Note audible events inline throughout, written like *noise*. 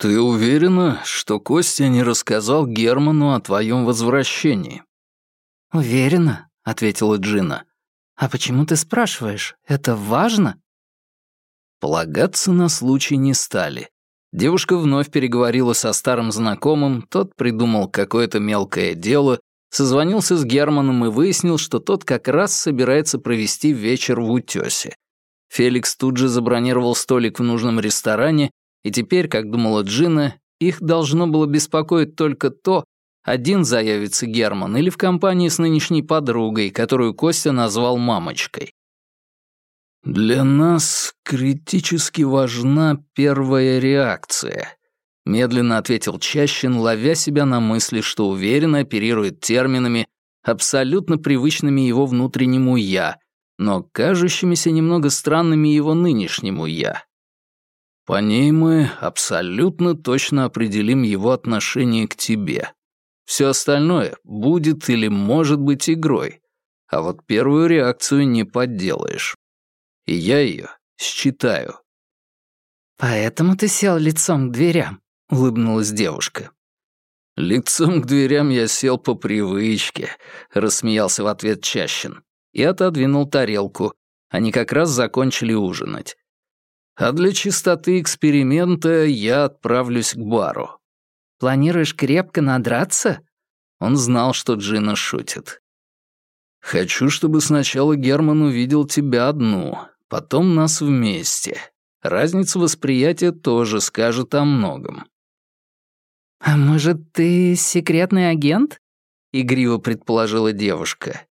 «Ты уверена, что Костя не рассказал Герману о твоем возвращении?» «Уверена», — ответила Джина. «А почему ты спрашиваешь? Это важно?» Полагаться на случай не стали. Девушка вновь переговорила со старым знакомым, тот придумал какое-то мелкое дело, созвонился с Германом и выяснил, что тот как раз собирается провести вечер в утёсе. Феликс тут же забронировал столик в нужном ресторане и теперь, как думала Джина, их должно было беспокоить только то, один заявится Герман или в компании с нынешней подругой, которую Костя назвал мамочкой. «Для нас критически важна первая реакция», — медленно ответил Чащин, ловя себя на мысли, что уверенно оперирует терминами, абсолютно привычными его внутреннему «я», но кажущимися немного странными его нынешнему «я». По ней мы абсолютно точно определим его отношение к тебе. Все остальное будет или может быть игрой, а вот первую реакцию не подделаешь. И я ее считаю. «Поэтому ты сел лицом к дверям», — улыбнулась девушка. «Лицом к дверям я сел по привычке», — рассмеялся в ответ Чащин и отодвинул тарелку. Они как раз закончили ужинать. А для чистоты эксперимента я отправлюсь к бару. Планируешь крепко надраться? Он знал, что Джина шутит. Хочу, чтобы сначала Герман увидел тебя одну, потом нас вместе. Разница восприятия тоже скажет о многом. «А может, ты секретный агент?» — игриво предположила девушка.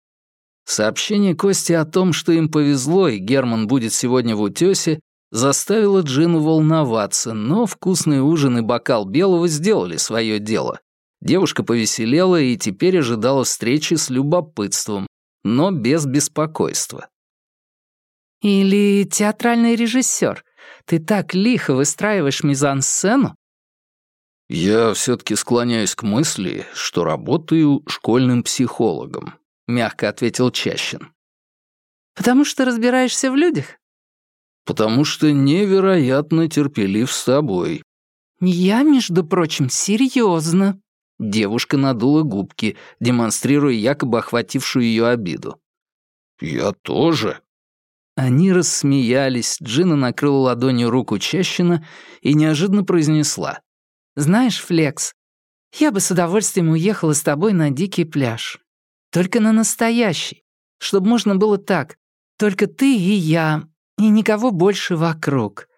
Сообщение Кости о том, что им повезло и Герман будет сегодня в утёсе, заставило Джину волноваться, но вкусный ужин и бокал белого сделали свое дело. Девушка повеселела и теперь ожидала встречи с любопытством, но без беспокойства. «Или театральный режиссер. Ты так лихо выстраиваешь мизансцену?» «Я все-таки склоняюсь к мысли, что работаю школьным психологом», — мягко ответил Чащин. «Потому что разбираешься в людях?» Потому что невероятно терпелив с тобой». «Я, между прочим, серьезно. Девушка надула губки, демонстрируя якобы охватившую ее обиду. «Я тоже». Они рассмеялись, Джина накрыла ладонью руку Чащина и неожиданно произнесла. «Знаешь, Флекс, я бы с удовольствием уехала с тобой на дикий пляж. Только на настоящий, чтобы можно было так. Только ты и я, и никого больше вокруг.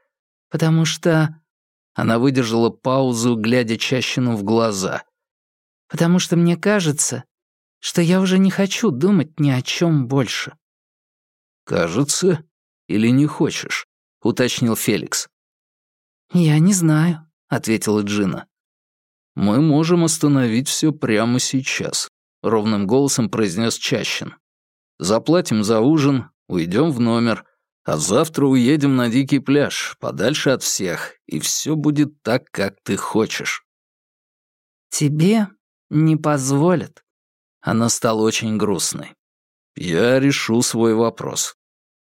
Потому что...» Она выдержала паузу, глядя Чащину в глаза. «Потому что мне кажется, что я уже не хочу думать ни о чем больше». «Кажется или не хочешь?» — уточнил Феликс. «Я не знаю», — ответила Джина. «Мы можем остановить все прямо сейчас», — ровным голосом произнес Чащин. «Заплатим за ужин, уйдем в номер, а завтра уедем на дикий пляж, подальше от всех, и все будет так, как ты хочешь». «Тебе не позволят». Она стала очень грустной. «Я решу свой вопрос».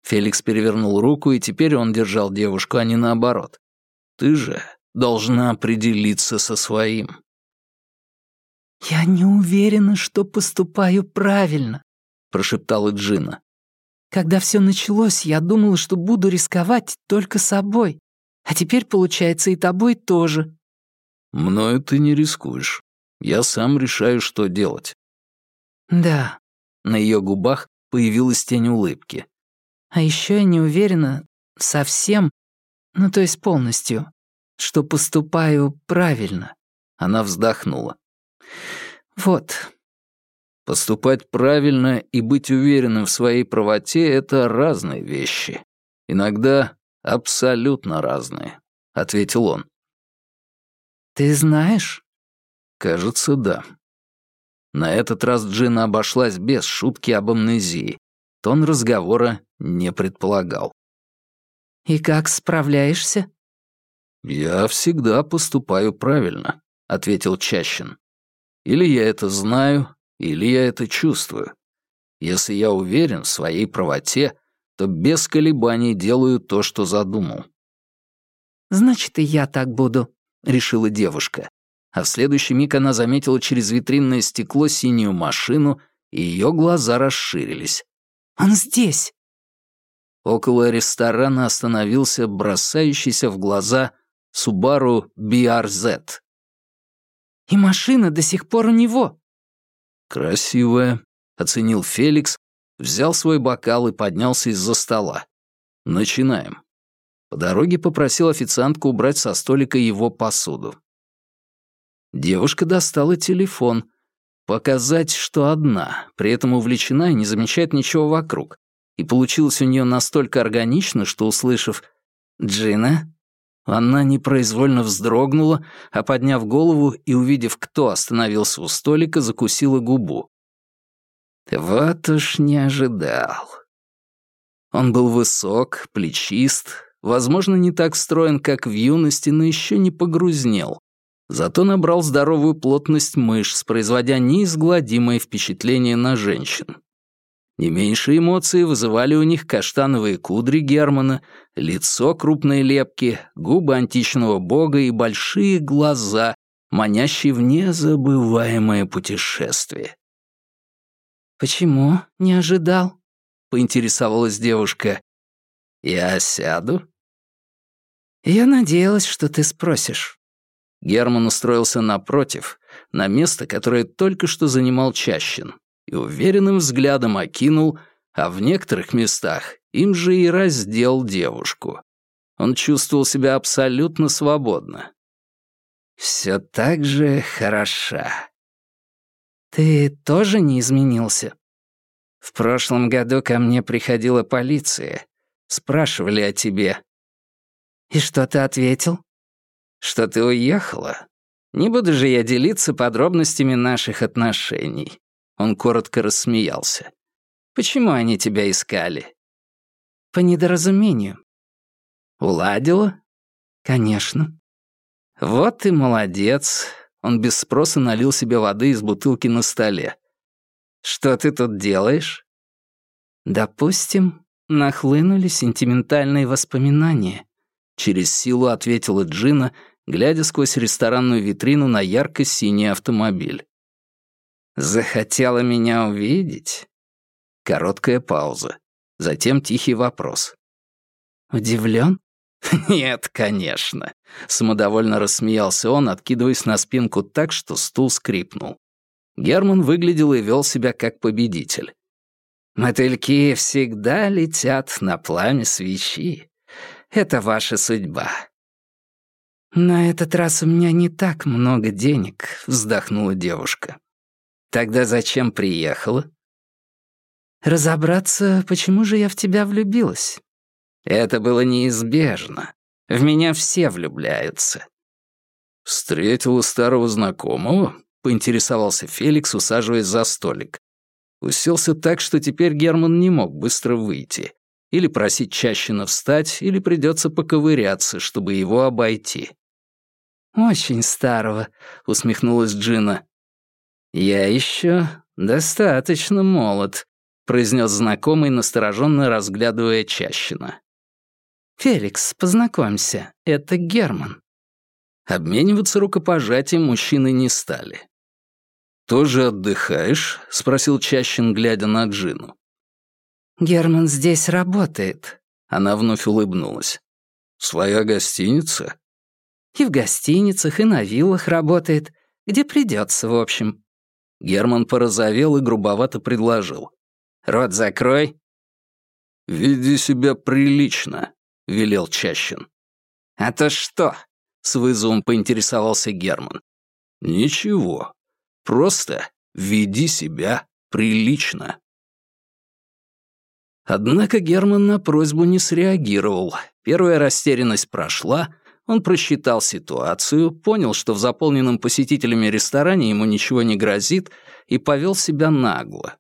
Феликс перевернул руку, и теперь он держал девушку, а не наоборот. «Ты же должна определиться со своим». «Я не уверена, что поступаю правильно», — прошептала Джина. Когда все началось, я думала, что буду рисковать только собой. А теперь, получается, и тобой тоже». «Мною ты не рискуешь. Я сам решаю, что делать». «Да». На ее губах появилась тень улыбки. «А еще я не уверена совсем, ну то есть полностью, что поступаю правильно». Она вздохнула. «Вот, Поступать правильно и быть уверенным в своей правоте — это разные вещи. Иногда абсолютно разные, — ответил он. «Ты знаешь?» «Кажется, да». На этот раз Джина обошлась без шутки об амнезии. Тон разговора не предполагал. «И как справляешься?» «Я всегда поступаю правильно», — ответил Чащин. «Или я это знаю, или я это чувствую. Если я уверен в своей правоте, то без колебаний делаю то, что задумал. Значит, и я так буду. — решила девушка. А в следующий миг она заметила через витринное стекло синюю машину, и ее глаза расширились. «Он здесь!» Около ресторана остановился бросающийся в глаза Subaru BRZ. «И машина до сих пор у него!» «Красивая», — оценил Феликс, взял свой бокал и поднялся из-за стола. «Начинаем». По дороге попросил официантку убрать со столика его посуду. Девушка достала телефон. Показать, что одна, при этом увлечена и не замечает ничего вокруг. И получилось у нее настолько органично, что, услышав «Джина», она непроизвольно вздрогнула, а подняв голову и увидев, кто остановился у столика, закусила губу. Вот уж не ожидал. Он был высок, плечист, возможно, не так строен, как в юности, но еще не погрузнел. Зато набрал здоровую плотность мышц, производя неизгладимое впечатление на женщин. Не меньше эмоций вызывали у них каштановые кудри Германа, лицо крупной лепки, губы античного бога и большие глаза, манящие в незабываемое путешествие. «Почему не ожидал?» — поинтересовалась девушка. «Я сяду?» «Я надеялась, что ты спросишь». Герман устроился напротив, на место, которое только что занимал Чащин, и уверенным взглядом окинул, а в некоторых местах им же и раздел девушку. Он чувствовал себя абсолютно свободно. «Все так же хороша», «Ты тоже не изменился?» «В прошлом году ко мне приходила полиция. Спрашивали о тебе». «И что ты ответил?» «Что ты уехала. Не буду же я делиться подробностями наших отношений». Он коротко рассмеялся. «Почему они тебя искали?» «По недоразумению». «Уладила?» «Конечно». «Вот и молодец. Он без спроса налил себе воды из бутылки на столе. «Что ты тут делаешь?» «Допустим, нахлынули сентиментальные воспоминания», — через силу ответила Джина, глядя сквозь ресторанную витрину на ярко-синий автомобиль. «Захотела меня увидеть?» Короткая пауза. Затем тихий вопрос. «Удивлен?» *laughs* «Нет, конечно», — самодовольно рассмеялся он, откидываясь на спинку так, что стул скрипнул. Герман выглядел и вел себя как победитель. «Мотыльки всегда летят на пламя свечи. Это ваша судьба». «На этот раз у меня не так много денег», — вздохнула девушка. «Тогда зачем приехала?» «Разобраться, почему же я в тебя влюбилась. Это было неизбежно. В меня все влюбляются. «Встретила старого знакомого?» — поинтересовался Феликс, усаживаясь за столик. Уселся так, что теперь Герман не мог быстро выйти. Или просить Чащина встать, или придется поковыряться, чтобы его обойти. «Очень старого», — усмехнулась Джина. «Я еще достаточно молод», — произнес знакомый, настороженно разглядывая Чащина. «Феликс, познакомься, это Герман». Обмениваться рукопожатием мужчины не стали. «Тоже отдыхаешь?» — спросил Чащин, глядя на Джину. «Герман здесь работает», — она вновь улыбнулась. «Своя гостиница?» «И в гостиницах, и на виллах работает. Где придется, в общем». Герман порозовел и грубовато предложил. «Рот закрой». «Веди себя прилично», — велел Чащин. «А то что?» — с вызовом поинтересовался Герман. «Ничего. Просто веди себя прилично». Однако Герман на просьбу не среагировал. Первая растерянность прошла, он просчитал ситуацию, понял, что в заполненном посетителями ресторане ему ничего не грозит, и повел себя нагло.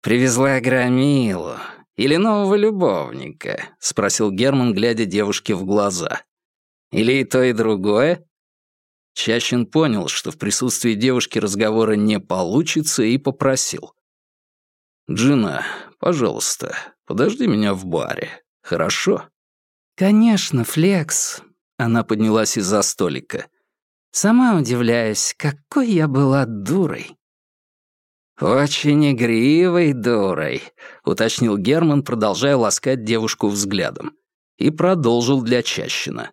«Привезла громилу. Или нового любовника?» — спросил Герман, глядя девушке в глаза. «Или и то, и другое?» Чащин понял, что в присутствии девушки разговора не получится, и попросил. «Джина, пожалуйста, подожди меня в баре, хорошо?» «Конечно, Флекс». Она поднялась из-за столика. «Сама удивляюсь, какой я была дурой». «Очень игривой дурой», — уточнил Герман, продолжая ласкать девушку взглядом. И продолжил для Чащина.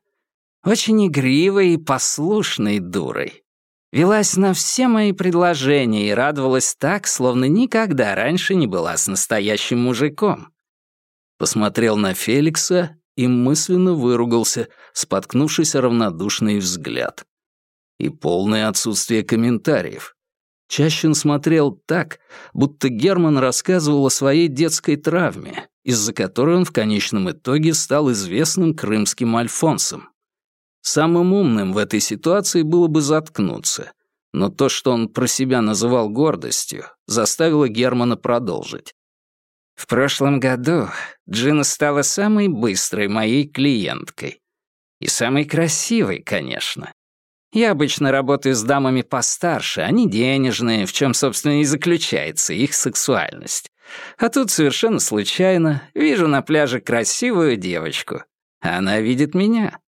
«Очень игривой и послушной дурой. Велась на все мои предложения и радовалась так, словно никогда раньше не была с настоящим мужиком. Посмотрел на Феликса и мысленно выругался, споткнувшись о равнодушный взгляд. И полное отсутствие комментариев. Чащин смотрел так, будто Герман рассказывал о своей детской травме, из-за которой он в конечном итоге стал известным крымским альфонсом. Самым умным в этой ситуации было бы заткнуться, но то, что он про себя называл гордостью, заставило Германа продолжить. В прошлом году Джина стала самой быстрой моей клиенткой. И самой красивой, конечно. Я обычно работаю с дамами постарше, они денежные, в чем, собственно, и заключается их сексуальность. А тут совершенно случайно вижу на пляже красивую девочку. Она видит меня.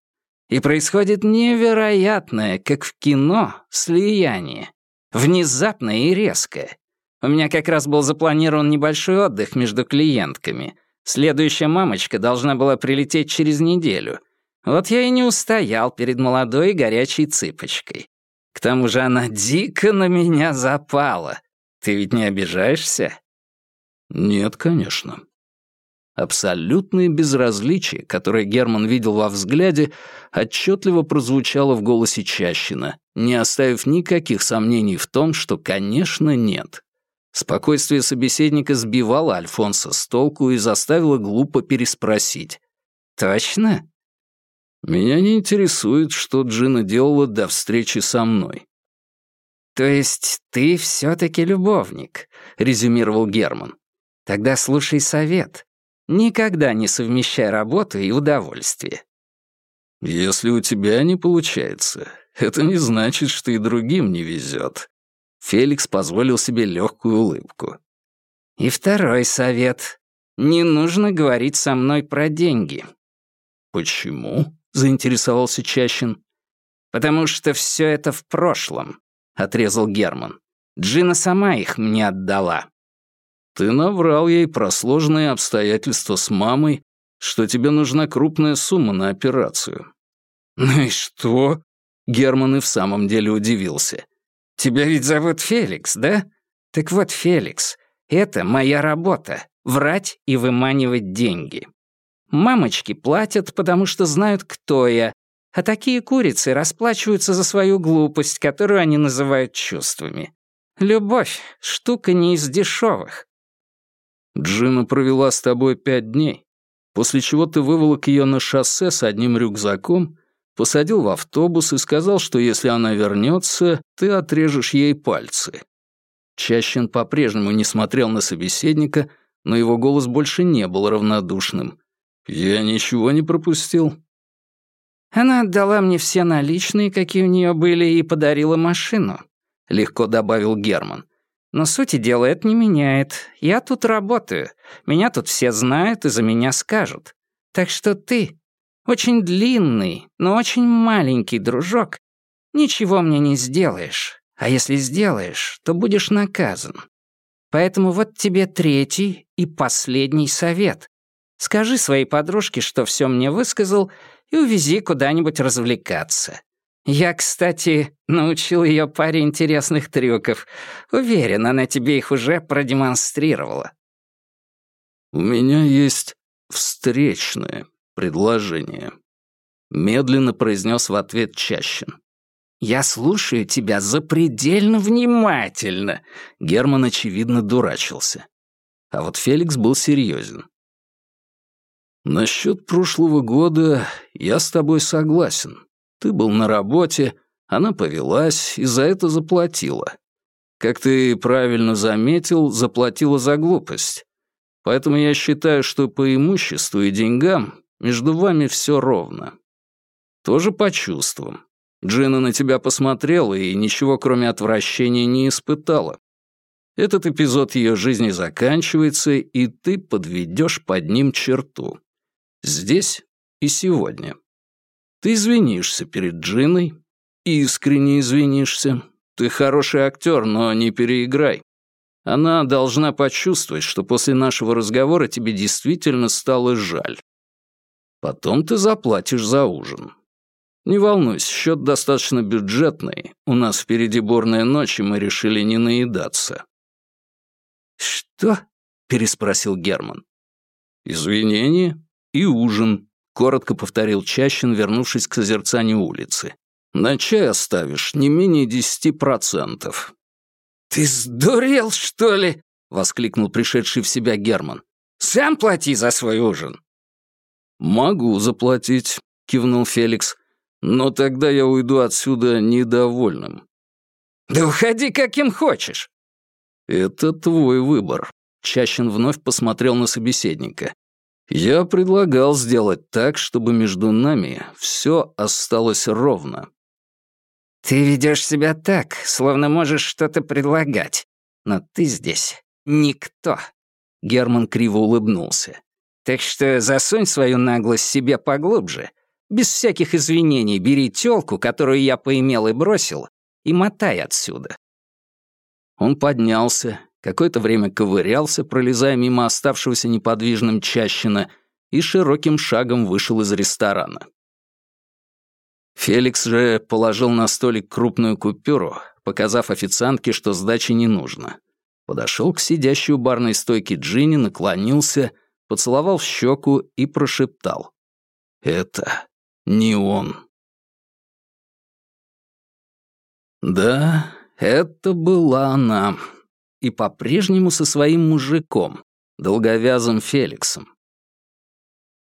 И происходит невероятное, как в кино, слияние. Внезапное и резкое. У меня как раз был запланирован небольшой отдых между клиентками. Следующая мамочка должна была прилететь через неделю. Вот я и не устоял перед молодой и горячей цыпочкой. К тому же она дико на меня запала. Ты ведь не обижаешься? Нет, конечно. Абсолютное безразличие, которое Герман видел во взгляде, отчетливо прозвучало в голосе Чащина, не оставив никаких сомнений в том, что, конечно, нет. Спокойствие собеседника сбивало Альфонса с толку и заставило глупо переспросить. «Точно?» «Меня не интересует, что Джина делала до встречи со мной». «То есть ты все-таки любовник», — резюмировал Герман. «Тогда слушай совет. Никогда не совмещай работу и удовольствие. Если у тебя не получается, это не значит, что и другим не везет. Феликс позволил себе легкую улыбку. И второй совет. Не нужно говорить со мной про деньги. Почему? заинтересовался Чащин. Потому что все это в прошлом, отрезал Герман. Джина сама их мне отдала. Ты наврал ей про сложные обстоятельства с мамой, что тебе нужна крупная сумма на операцию. Ну и что? Герман и в самом деле удивился. Тебя ведь зовут Феликс, да? Так вот, Феликс, это моя работа — врать и выманивать деньги. Мамочки платят, потому что знают, кто я, а такие курицы расплачиваются за свою глупость, которую они называют чувствами. Любовь — штука не из дешевых. Джина провела с тобой пять дней, после чего ты выволок ее на шоссе с одним рюкзаком, посадил в автобус и сказал, что если она вернется, ты отрежешь ей пальцы. Чащин по-прежнему не смотрел на собеседника, но его голос больше не был равнодушным. «Я ничего не пропустил». «Она отдала мне все наличные, какие у нее были, и подарила машину», — легко добавил Герман. Но сути дела это не меняет. Я тут работаю. Меня тут все знают и за меня скажут. Так что ты, очень длинный, но очень маленький дружок, ничего мне не сделаешь. А если сделаешь, то будешь наказан. Поэтому вот тебе третий и последний совет. Скажи своей подружке, что все мне высказал, и увези куда-нибудь развлекаться. Я, кстати, научил ее паре интересных трюков. Уверен, она тебе их уже продемонстрировала. У меня есть встречное предложение. Медленно произнес в ответ Чащин. «Я слушаю тебя запредельно внимательно», — Герман, очевидно, дурачился. А вот Феликс был серьезен. «Насчет прошлого года я с тобой согласен. Ты был на работе, она повелась и за это заплатила. Как ты правильно заметил, заплатила за глупость. Поэтому я считаю, что по имуществу и деньгам между вами все ровно. Тоже по чувствам. Джина на тебя посмотрела и ничего, кроме отвращения, не испытала. Этот эпизод ее жизни заканчивается, и ты подведешь под ним черту. Здесь и сегодня. Ты извинишься перед Джиной, искренне извинишься. Ты хороший актер, но не переиграй. Она должна почувствовать, что после нашего разговора тебе действительно стало жаль. Потом ты заплатишь за ужин. Не волнуйся, счет достаточно бюджетный. У нас впереди бурная ночь, и мы решили не наедаться. «Что?» — переспросил Герман. «Извинения и ужин», — коротко повторил Чащин, вернувшись к созерцанию улицы. «На чай оставишь не менее десяти процентов». «Ты сдурел, что ли?» — воскликнул пришедший в себя Герман. «Сам плати за свой ужин». «Могу заплатить», — кивнул Феликс. «Но тогда я уйду отсюда недовольным». «Да уходи каким хочешь». «Это твой выбор», — Чащин вновь посмотрел на собеседника. «Я предлагал сделать так, чтобы между нами все осталось ровно». «Ты ведешь себя так, словно можешь что-то предлагать. Но ты здесь никто». Герман криво улыбнулся. «Так что засунь свою наглость себе поглубже. Без всяких извинений бери тёлку, которую я поимел и бросил, и мотай отсюда». Он поднялся, какое-то время ковырялся, пролезая мимо оставшегося неподвижным Чащина, и широким шагом вышел из ресторана. Феликс же положил на столик крупную купюру, показав официантке, что сдачи не нужно. Подошел к сидящей у барной стойки Джинни, наклонился, поцеловал в щеку и прошептал. «Это не он». Да, это была она. И по-прежнему со своим мужиком, долговязым Феликсом.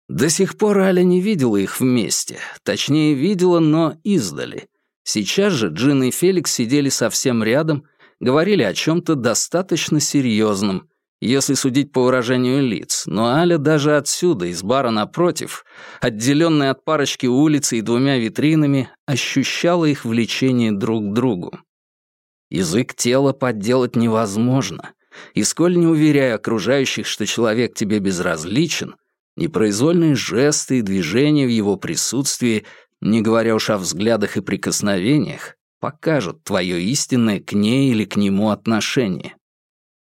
До сих пор Аля не видела их вместе. Точнее, видела, но издали. Сейчас же Джин и Феликс сидели совсем рядом, говорили о чем-то достаточно серьезном, если судить по выражению лиц, но Аля даже отсюда, из бара напротив, отделенная от парочки улицы и двумя витринами, ощущала их влечение друг к другу. Язык тела подделать невозможно, и сколь не уверяя окружающих, что человек тебе безразличен, Непроизвольные жесты и движения в его присутствии, не говоря уж о взглядах и прикосновениях, покажут твое истинное к ней или к нему отношение.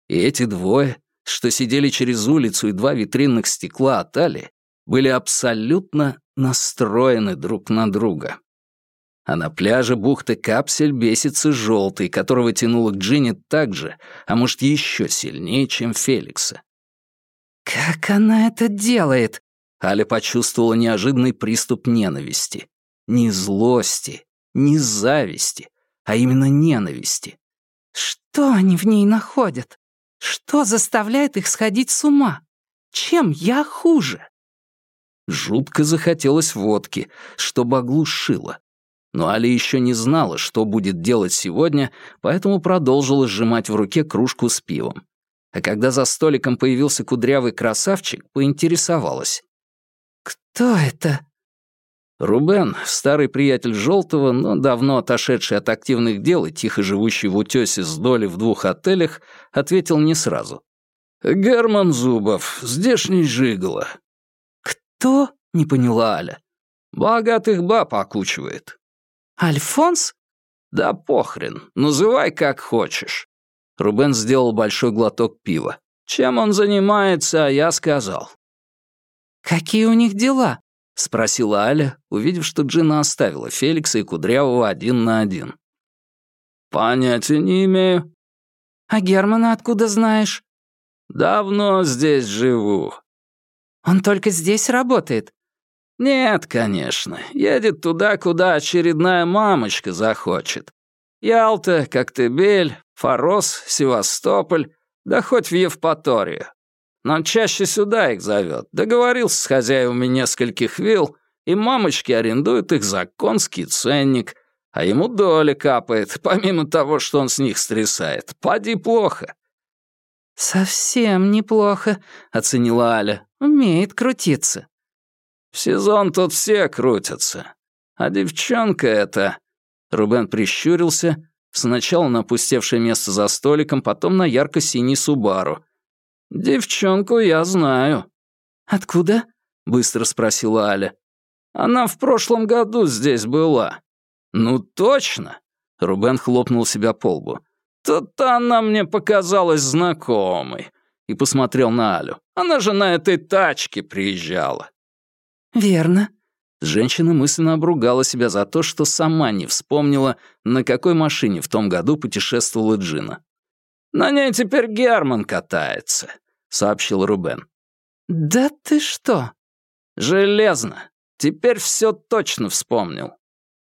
И эти двое, что сидели через улицу и два витринных стекла от Али, были абсолютно настроены друг на друга. А на пляже бухты Капсель бесится желтый, которого тянуло к Джинни так же, а может еще сильнее, чем Феликса. «Как она это делает?» Аля почувствовала неожиданный приступ ненависти. Не злости, не зависти, а именно ненависти. «Что они в ней находят? Что заставляет их сходить с ума? Чем я хуже?» Жутко захотелось водки, чтобы оглушило. Но Аля еще не знала, что будет делать сегодня, поэтому продолжила сжимать в руке кружку с пивом а когда за столиком появился кудрявый красавчик, поинтересовалась. «Кто это?» Рубен, старый приятель Желтого, но давно отошедший от активных дел и тихо живущий в утёсе с доли в двух отелях, ответил не сразу. «Герман Зубов, здешний жиголо». «Кто?» — не поняла Аля. «Богатых баб окучивает». «Альфонс?» «Да похрен, называй как хочешь. Рубен сделал большой глоток пива. «Чем он занимается, я сказал». «Какие у них дела?» — спросила Аля, увидев, что Джина оставила Феликса и Кудрявого один на один. «Понятия не имею». «А Германа откуда знаешь?» «Давно здесь живу». «Он только здесь работает?» «Нет, конечно. Едет туда, куда очередная мамочка захочет. Ялта, Коктебель, Форос, Севастополь, да хоть в Евпаторию. Но чаще сюда их зовет. Договорился с хозяевами нескольких вилл, и мамочки арендуют их за конский ценник, а ему доля капает, помимо того, что он с них стрясает. Поди плохо. «Совсем неплохо», — оценила Аля. «Умеет крутиться». «В сезон тут все крутятся. А девчонка эта...» Рубен прищурился, Сначала на опустевшее место за столиком, потом на ярко-синий Субару. «Девчонку я знаю». «Откуда?» — быстро спросила Аля. Она в прошлом году здесь была». «Ну точно!» — Рубен хлопнул себя по лбу. «То-то она мне показалась знакомой». И посмотрел на Алю. «Она же на этой тачке приезжала». «Верно». Женщина мысленно обругала себя за то, что сама не вспомнила, на какой машине в том году путешествовала Джина. «На ней теперь Герман катается», — сообщил Рубен. «Да ты что?» «Железно. Теперь все точно вспомнил».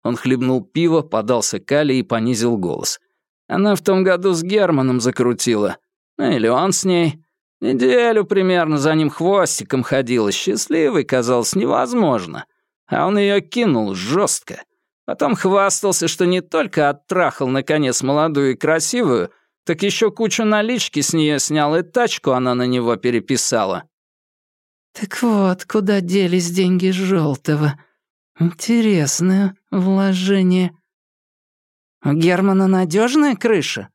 Он хлебнул пиво, подался к Али и понизил голос. Она в том году с Германом закрутила. Ну или он с ней. Неделю примерно за ним хвостиком ходила. Счастливой казалось невозможно. А он ее кинул жестко. Потом хвастался, что не только оттрахал, наконец, молодую и красивую, так еще кучу налички с нее снял, и тачку она на него переписала. «Так вот, куда делись деньги желтого. Интересное вложение». «У Германа надежная крыша?»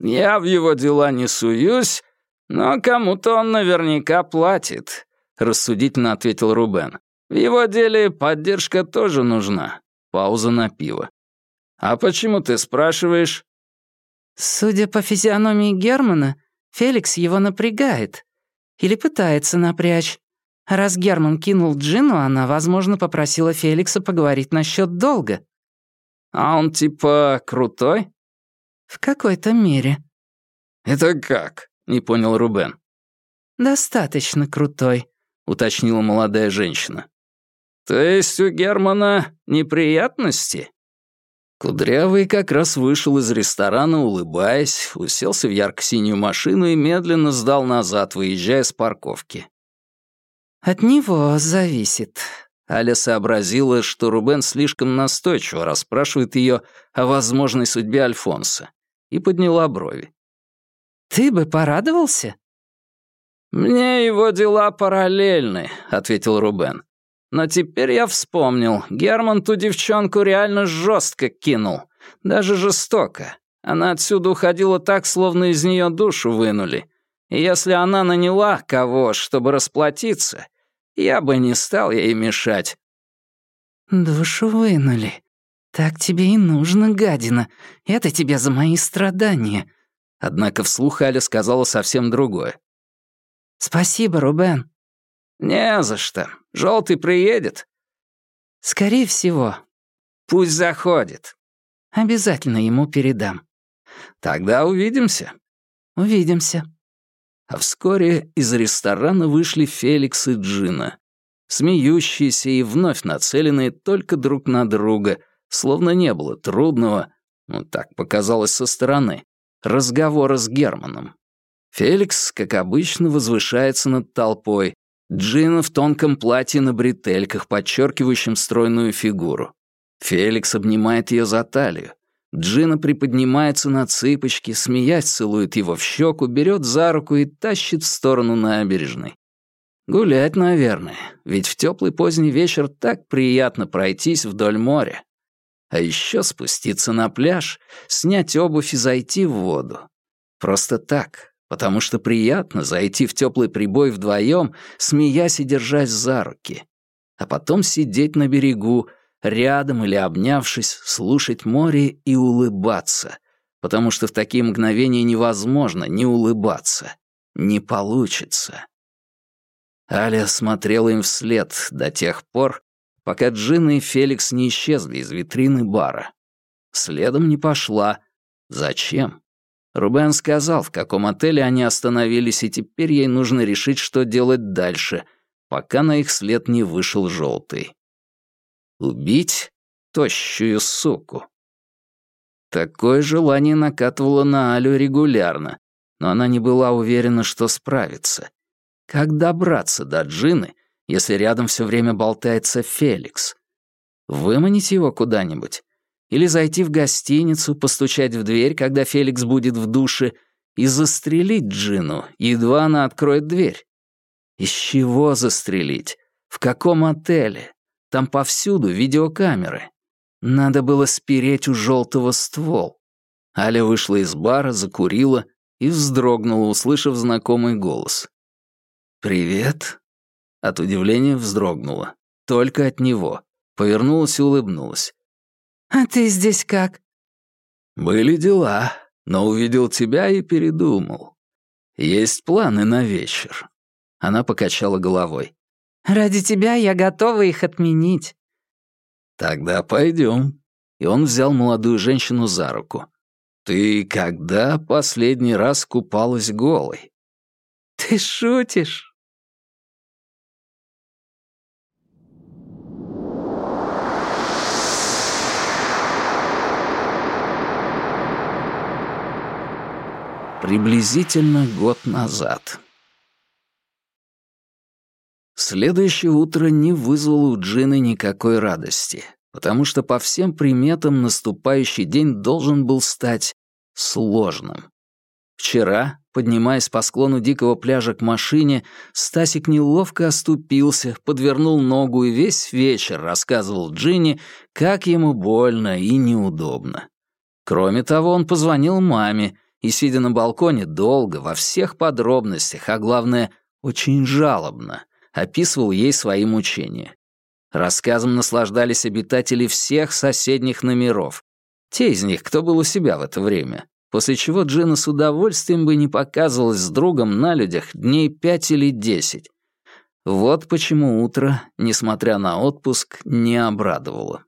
«Я в его дела не суюсь, но кому-то он наверняка платит», — рассудительно ответил Рубен. «В его деле поддержка тоже нужна». Пауза на пиво. «А почему ты спрашиваешь?» «Судя по физиономии Германа, Феликс его напрягает. Или пытается напрячь. Раз Герман кинул Джину, она, возможно, попросила Феликса поговорить насчет долга». «А он типа крутой?» «В какой-то мере». «Это как?» — не понял Рубен. «Достаточно крутой», — уточнила молодая женщина. «То есть у Германа неприятности?» Кудрявый как раз вышел из ресторана, улыбаясь, уселся в ярко-синюю машину и медленно сдал назад, выезжая с парковки. «От него зависит», Аля сообразила, что Рубен слишком настойчиво расспрашивает ее о возможной судьбе Альфонса, и подняла брови. «Ты бы порадовался?» «Мне его дела параллельны», — ответил Рубен. «Но теперь я вспомнил, Герман ту девчонку реально жестко кинул, даже жестоко. Она отсюда уходила так, словно из нее душу вынули. И если она наняла кого, чтобы расплатиться, я бы не стал ей мешать». «Душу вынули. Так тебе и нужно, гадина. Это тебе за мои страдания». Однако вслух Аля сказала совсем другое. «Спасибо, Рубен». «Не за что. Желтый приедет?» «Скорее всего». «Пусть заходит». «Обязательно ему передам». «Тогда увидимся». «Увидимся». А вскоре из ресторана вышли Феликс и Джина, смеющиеся и вновь нацеленные только друг на друга, словно не было трудного, ну так показалось со стороны, разговора с Германом. Феликс, как обычно, возвышается над толпой, Джина в тонком платье на бретельках, подчеркивающем стройную фигуру. Феликс обнимает ее за талию. Джина приподнимается на цыпочки, смеясь, целует его в щеку, берет за руку и тащит в сторону набережной. Гулять, наверное, ведь в теплый поздний вечер так приятно пройтись вдоль моря. А еще спуститься на пляж, снять обувь и зайти в воду. Просто так, потому что приятно зайти в теплый прибой вдвоем, смеясь и держась за руки. А потом сидеть на берегу, рядом или обнявшись, слушать море и улыбаться, потому что в такие мгновения невозможно не улыбаться. Не получится. Аля смотрела им вслед до тех пор, пока Джина и Феликс не исчезли из витрины бара. Следом не пошла. Зачем? Рубен сказал, в каком отеле они остановились, и теперь ей нужно решить, что делать дальше, пока на их след не вышел желтый. Убить тощую суку. Такое желание накатывало на Алю регулярно, но она не была уверена, что справится. Как добраться до Джины, если рядом все время болтается Феликс? Выманить его куда-нибудь? Или зайти в гостиницу, постучать в дверь, когда Феликс будет в душе, и застрелить Джину, едва она откроет дверь? Из чего застрелить? В каком отеле? Там повсюду видеокамеры. Надо было спереть у желтого ствол. Аля вышла из бара, закурила и вздрогнула, услышав знакомый голос. «Привет». От удивления вздрогнула. только от него. Повернулась и улыбнулась. «А ты здесь как?» «Были дела, но увидел тебя и передумал. Есть планы на вечер». Она покачала головой. «Ради тебя я готова их отменить». «Тогда пойдем». И он взял молодую женщину за руку. «Ты когда последний раз купалась голой?» «Ты шутишь?» Приблизительно год назад. Следующее утро не вызвало у Джины никакой радости, потому что по всем приметам наступающий день должен был стать сложным. Вчера, поднимаясь по склону дикого пляжа к машине, Стасик неловко оступился, подвернул ногу и весь вечер рассказывал Джинни, как ему больно и неудобно. Кроме того, он позвонил маме, и, сидя на балконе, долго, во всех подробностях, а главное, очень жалобно, описывал ей свои мучения. Рассказом наслаждались обитатели всех соседних номеров. Те из них, кто был у себя в это время. После чего Джина с удовольствием бы не показывалась с другом на людях дней пять или десять. Вот почему утро, несмотря на отпуск, не обрадовало.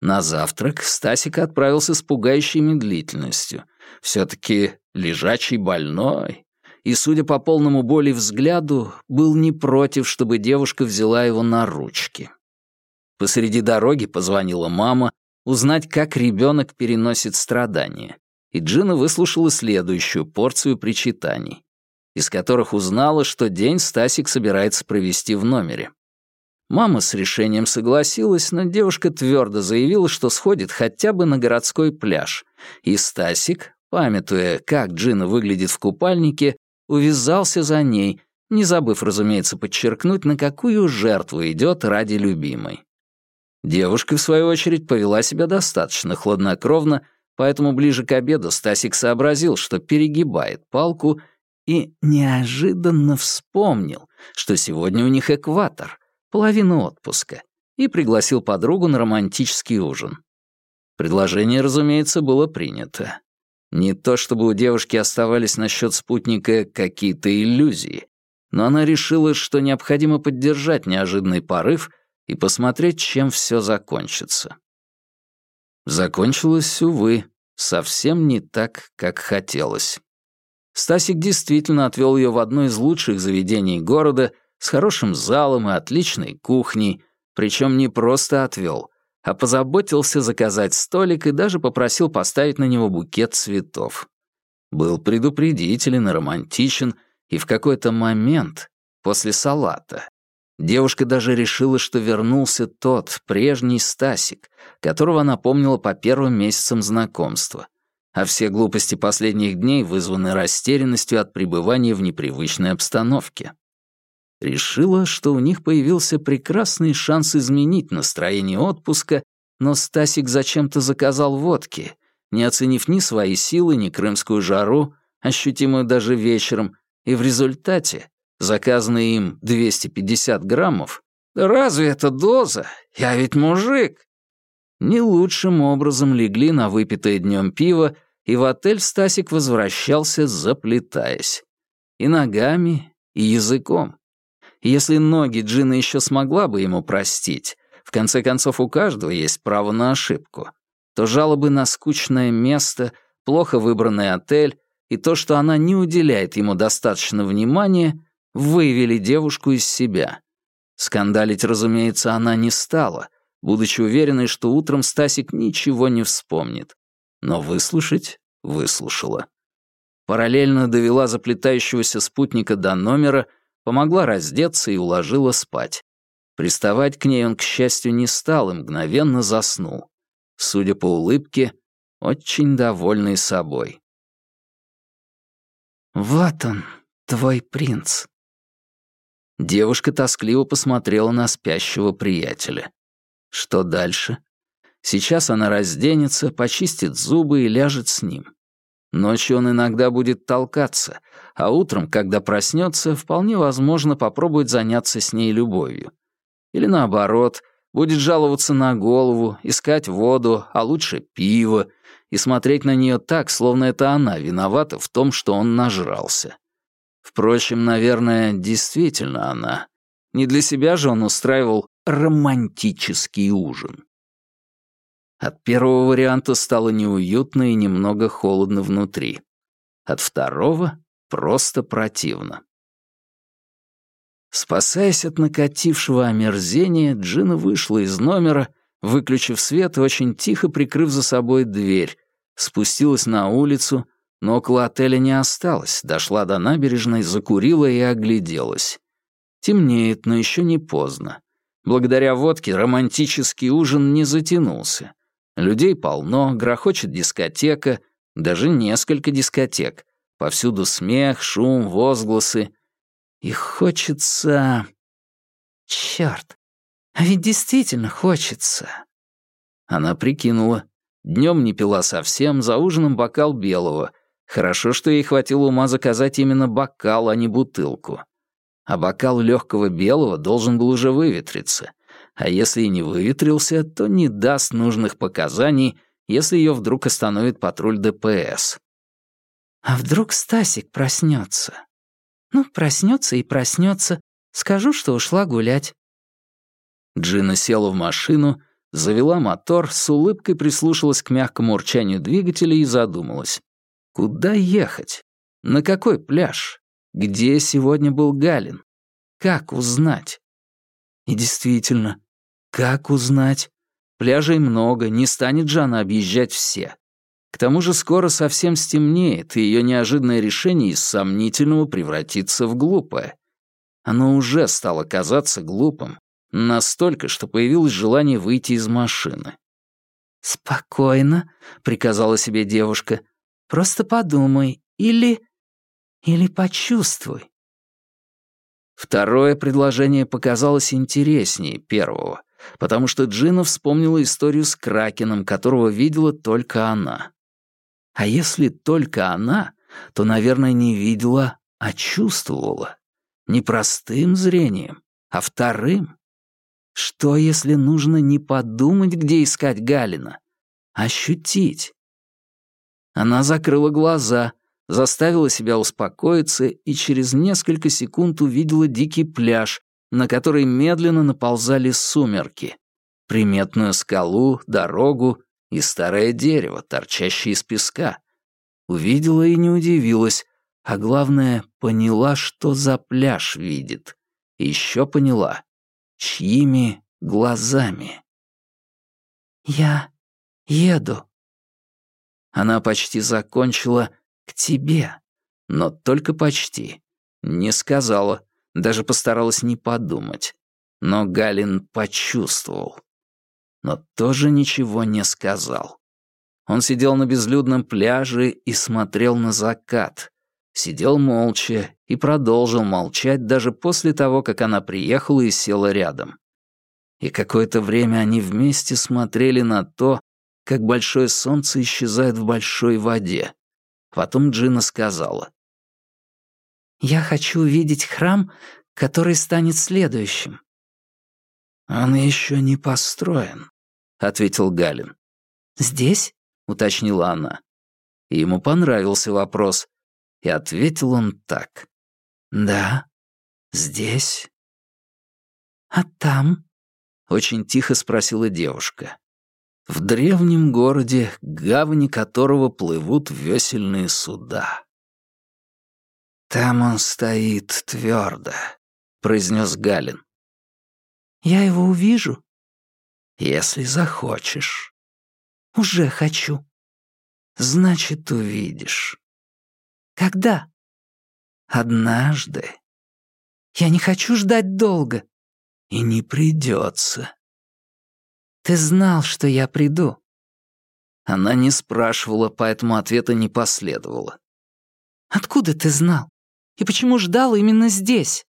На завтрак Стасик отправился с пугающей медлительностью. Все-таки лежачий больной. И, судя по полному боли взгляду, был не против, чтобы девушка взяла его на ручки. Посреди дороги позвонила мама, узнать, как ребенок переносит страдания. И Джина выслушала следующую порцию причитаний, из которых узнала, что день Стасик собирается провести в номере. Мама с решением согласилась, но девушка твердо заявила, что сходит хотя бы на городской пляж. И Стасик, памятуя, как Джина выглядит в купальнике, увязался за ней, не забыв, разумеется, подчеркнуть, на какую жертву идет ради любимой. Девушка, в свою очередь, повела себя достаточно хладнокровно, поэтому ближе к обеду Стасик сообразил, что перегибает палку, и неожиданно вспомнил, что сегодня у них экватор — половину отпуска, и пригласил подругу на романтический ужин. Предложение, разумеется, было принято. Не то чтобы у девушки оставались насчет спутника какие-то иллюзии, но она решила, что необходимо поддержать неожиданный порыв и посмотреть, чем все закончится. Закончилось, увы, совсем не так, как хотелось. Стасик действительно отвел ее в одно из лучших заведений города — с хорошим залом и отличной кухней, причем не просто отвел, а позаботился заказать столик и даже попросил поставить на него букет цветов. Был предупредителен и романтичен, и в какой-то момент, после салата, девушка даже решила, что вернулся тот, прежний Стасик, которого она помнила по первым месяцам знакомства, а все глупости последних дней вызваны растерянностью от пребывания в непривычной обстановке. Решила, что у них появился прекрасный шанс изменить настроение отпуска, но Стасик зачем-то заказал водки, не оценив ни свои силы, ни крымскую жару, ощутимую даже вечером, и в результате заказанные им 250 граммов «Да разве это доза? Я ведь мужик!» не лучшим образом легли на выпитое днем пиво, и в отель Стасик возвращался, заплетаясь. И ногами, и языком если ноги Джина еще смогла бы ему простить, в конце концов у каждого есть право на ошибку, то жалобы на скучное место, плохо выбранный отель и то, что она не уделяет ему достаточно внимания, вывели девушку из себя. Скандалить, разумеется, она не стала, будучи уверенной, что утром Стасик ничего не вспомнит. Но выслушать выслушала. Параллельно довела заплетающегося спутника до номера — помогла раздеться и уложила спать. Приставать к ней он, к счастью, не стал и мгновенно заснул. Судя по улыбке, очень довольный собой. «Вот он, твой принц». Девушка тоскливо посмотрела на спящего приятеля. Что дальше? Сейчас она разденется, почистит зубы и ляжет с ним. Ночью он иногда будет толкаться, а утром, когда проснется, вполне возможно попробует заняться с ней любовью. Или наоборот, будет жаловаться на голову, искать воду, а лучше пиво, и смотреть на нее так, словно это она виновата в том, что он нажрался. Впрочем, наверное, действительно она. Не для себя же он устраивал романтический ужин. От первого варианта стало неуютно и немного холодно внутри. От второго — просто противно. Спасаясь от накатившего омерзения, Джина вышла из номера, выключив свет и очень тихо прикрыв за собой дверь, спустилась на улицу, но около отеля не осталась, дошла до набережной, закурила и огляделась. Темнеет, но еще не поздно. Благодаря водке романтический ужин не затянулся. Людей полно, грохочет дискотека, даже несколько дискотек. Повсюду смех, шум, возгласы. И хочется... Черт, а ведь действительно хочется. Она прикинула. Днем не пила совсем, за ужином бокал белого. Хорошо, что ей хватило ума заказать именно бокал, а не бутылку. А бокал легкого белого должен был уже выветриться. А если и не выветрился, то не даст нужных показаний, если ее вдруг остановит патруль ДПС. А вдруг Стасик проснется? Ну, проснется и проснется. Скажу, что ушла гулять. Джина села в машину, завела мотор, с улыбкой прислушалась к мягкому урчанию двигателя и задумалась. Куда ехать? На какой пляж? Где сегодня был Галин? Как узнать? И действительно, как узнать? Пляжей много, не станет же она объезжать все. К тому же скоро совсем стемнеет, и ее неожиданное решение из сомнительного превратится в глупое. Оно уже стало казаться глупым, настолько, что появилось желание выйти из машины. «Спокойно», — приказала себе девушка, — «просто подумай или... или почувствуй». Второе предложение показалось интереснее первого, потому что Джина вспомнила историю с Кракеном, которого видела только она. А если только она, то, наверное, не видела, а чувствовала. Не простым зрением, а вторым. Что, если нужно не подумать, где искать Галина, ощутить? Она закрыла глаза, заставила себя успокоиться и через несколько секунд увидела дикий пляж, на который медленно наползали сумерки, приметную скалу, дорогу и старое дерево, торчащее из песка. Увидела и не удивилась, а главное, поняла, что за пляж видит. И еще поняла, чьими глазами. «Я еду». Она почти закончила «к тебе», но только почти. Не сказала, даже постаралась не подумать. Но Галин почувствовал но тоже ничего не сказал. Он сидел на безлюдном пляже и смотрел на закат. Сидел молча и продолжил молчать даже после того, как она приехала и села рядом. И какое-то время они вместе смотрели на то, как большое солнце исчезает в большой воде. Потом Джина сказала. «Я хочу увидеть храм, который станет следующим. «Он еще не построен», — ответил Галин. «Здесь?» — уточнила она. Ему понравился вопрос. И ответил он так. «Да, здесь». «А там?» — очень тихо спросила девушка. «В древнем городе, гавани которого плывут весельные суда». «Там он стоит твердо», — произнес Галин. Я его увижу? Если захочешь. Уже хочу. Значит, увидишь. Когда? Однажды. Я не хочу ждать долго. И не придется. Ты знал, что я приду. Она не спрашивала, поэтому ответа не последовало. Откуда ты знал? И почему ждал именно здесь?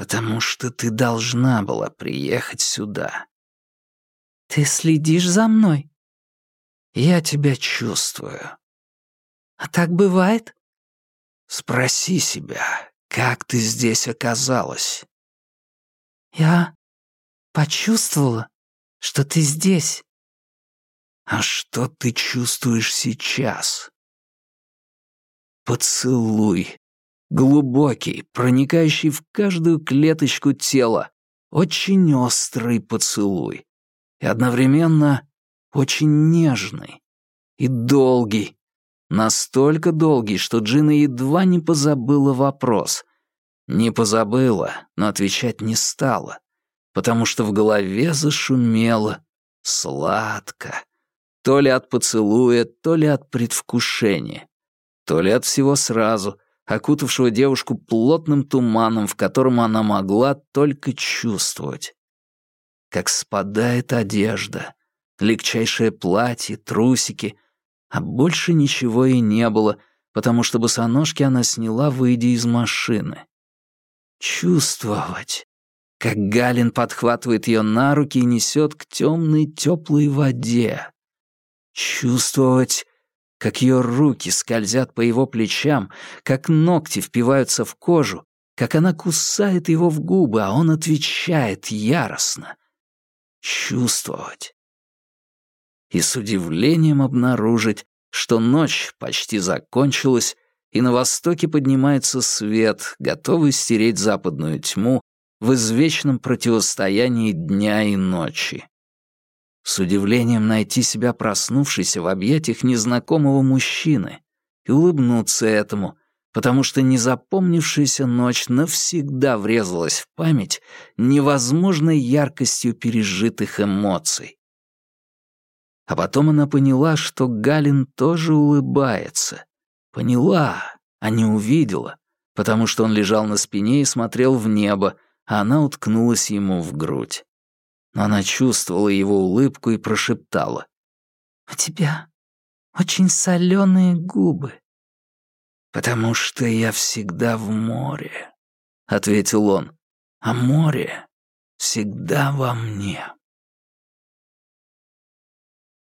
потому что ты должна была приехать сюда. Ты следишь за мной? Я тебя чувствую. А так бывает? Спроси себя, как ты здесь оказалась? Я почувствовала, что ты здесь». «А что ты чувствуешь сейчас?» Поцелуй. Глубокий, проникающий в каждую клеточку тела. Очень острый поцелуй. И одновременно очень нежный. И долгий. Настолько долгий, что Джина едва не позабыла вопрос. Не позабыла, но отвечать не стала, потому что в голове зашумело сладко. То ли от поцелуя, то ли от предвкушения то ли от всего сразу, окутавшего девушку плотным туманом, в котором она могла только чувствовать. Как спадает одежда, легчайшее платье, трусики, а больше ничего и не было, потому что босоножки она сняла, выйдя из машины. Чувствовать, как Галин подхватывает ее на руки и несет к темной теплой воде. Чувствовать, как ее руки скользят по его плечам, как ногти впиваются в кожу, как она кусает его в губы, а он отвечает яростно. Чувствовать. И с удивлением обнаружить, что ночь почти закончилась, и на востоке поднимается свет, готовый стереть западную тьму в извечном противостоянии дня и ночи. С удивлением найти себя проснувшейся в объятиях незнакомого мужчины и улыбнуться этому, потому что незапомнившаяся ночь навсегда врезалась в память невозможной яркостью пережитых эмоций. А потом она поняла, что Галин тоже улыбается. Поняла, а не увидела, потому что он лежал на спине и смотрел в небо, а она уткнулась ему в грудь но она чувствовала его улыбку и прошептала. «У тебя очень соленые губы». «Потому что я всегда в море», — ответил он, — «а море всегда во мне».